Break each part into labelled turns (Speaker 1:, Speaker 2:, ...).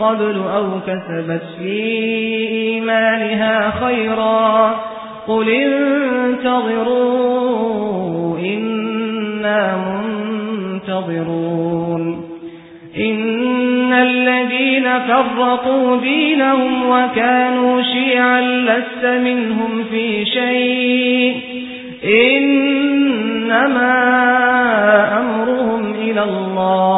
Speaker 1: قبل أو كسبت في إيمانها خيرا قل انتظروا إنا منتظرون إن الذين فرقوا دينهم وكانوا شيعا لست منهم في شيء إنما أمرهم إلى الله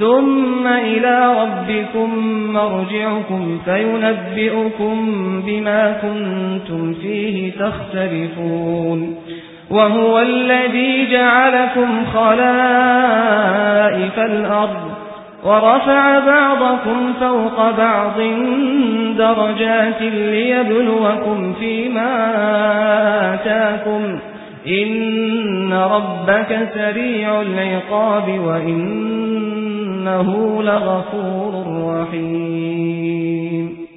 Speaker 1: ثم إلى ربكم مرجعكم فينبئكم بما كنتم فيه تختلفون. وهو الذي جعلكم خلائف الأرض ورفع بعضكم فوق بعض درجات ليبلوكم فيما آتاكم. إن ربك سريع العقاب إِنَّهُ لَغَفُورٌ رَّحِيمٌ.